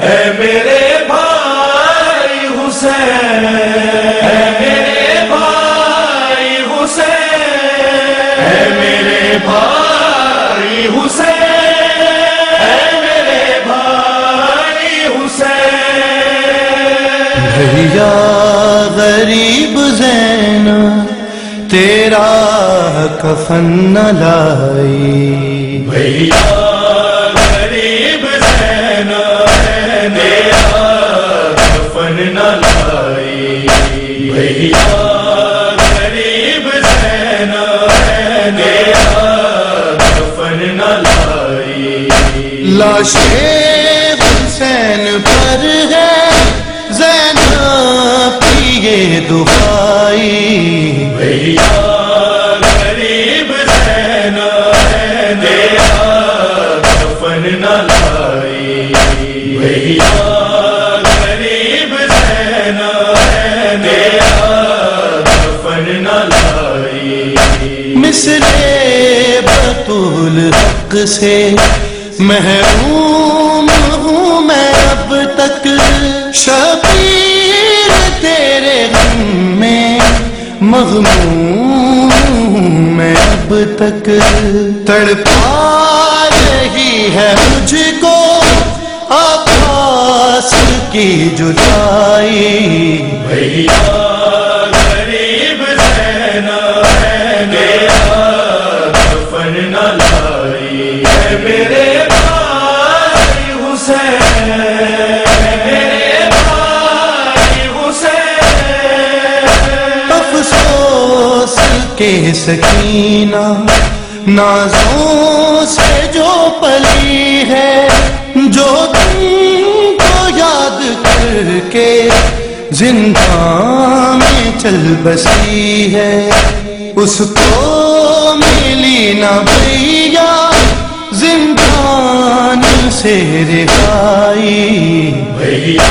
اے میرے بھائی حسین اے میرے بھائی حسین اے میرے بھائی حسین اے میرے بھائی حسین۔ بھیا غریب زین تیرا کفن نہ لائی۔ بھیا حسین پر ہے زینب کی یہ دعائی۔ بھیا غریب زین میرا کفن نہ لائی۔ بھیا غریب زین میرا کفن نہ لائی۔ مثل بطول حق سے محروم ہوں میں اب تک۔ شبیر تیرے غم میں مغموم ہوں میں اب تک۔ تڑپا رہی ہے مجھ کو آپاس کی جدائی بھیا۔ کے سکینہ نازوں سے جو پلی ہے، جو تم کو یاد کر کے زندان میں چل بسی ہے۔ اس کو ملی نہ بھیا زندان سے رہائی بھیا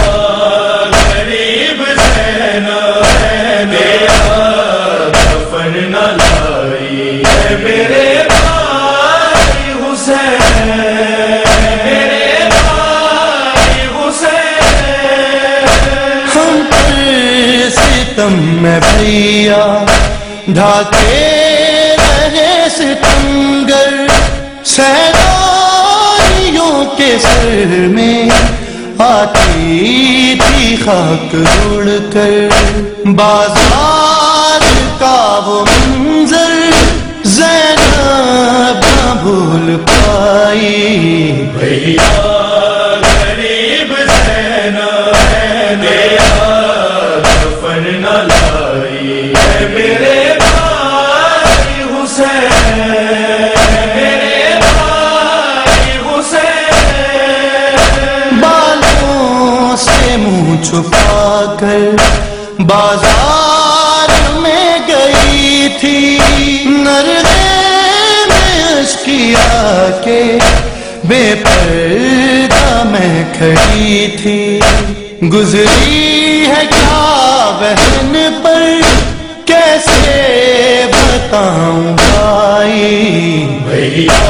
ستم میں بھیا ڈھاکے رہے ستمگر سیداریوں کے سر میں آتی تھی خاک اڑ کر۔ بازار کا وہ منظر زینب نہ بھول پائی۔ بھیا غریب زین میرا نہ لائی۔ اے میرے سے منہ چھپا کر بازار میں گئی تھی۔ نرگے میں اشکیا کے بے پردہ میں کھڑی تھی۔ گزری ہے کیا بہن پر؟ کیسے بتاؤں بھائی؟ بھیا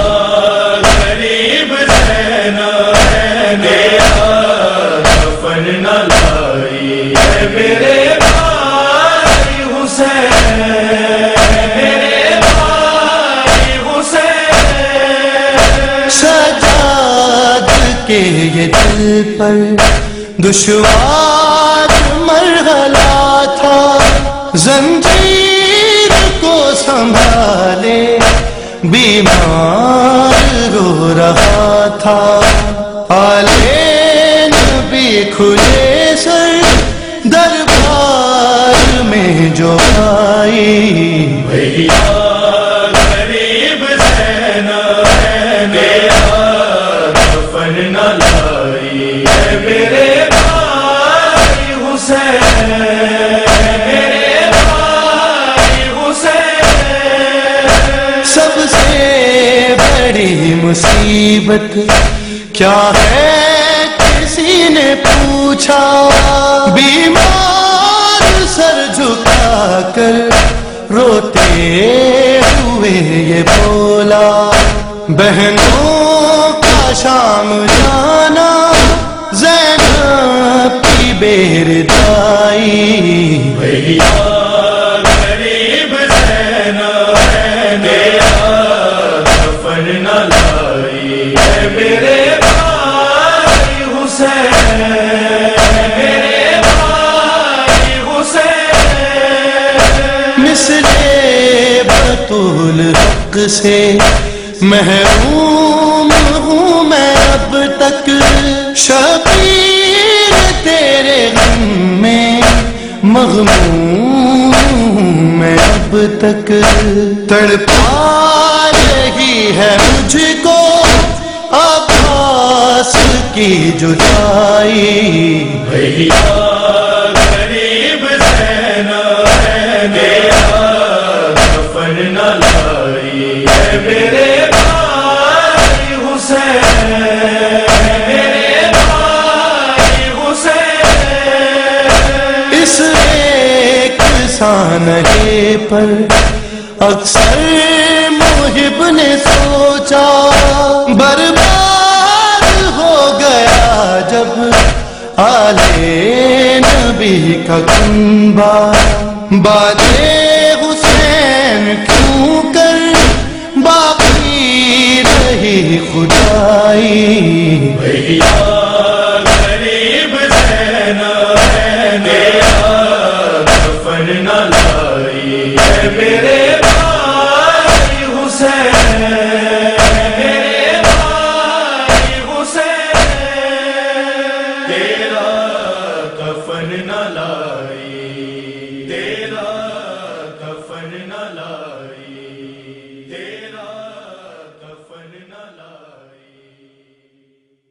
پر دشوار مرحلہ تھا۔ زنجیر کو سنبھالے، بیمار رو رہا تھا۔ آلے نبی کھلے سر، دربار میں جو بڑی مصیبت کیا ہے؟ کسی نے پوچھا، بیمار سر جھکا کر روتے ہوئے یہ بولا، بہنوں کا شام جانا زین تیرے دائی بھیا سے محروم ہوں میں اب تک۔ شبیر تیرے غم میں، مغموم ہوں میں اب تک۔ تڑپا رہی ہے مجھ کو عباس کی جدائی بھیا میرے بھائی حسین میرے بھائی حسین اس ایک سانحے پر اکثر محب نے سوچا، برباد ہو گیا جب آلے نبی کا کنبا باد تیری خدائی۔ بھیا غریب رہنا کفن نہ لائی حسین میرے تیرا کفن نہ لائی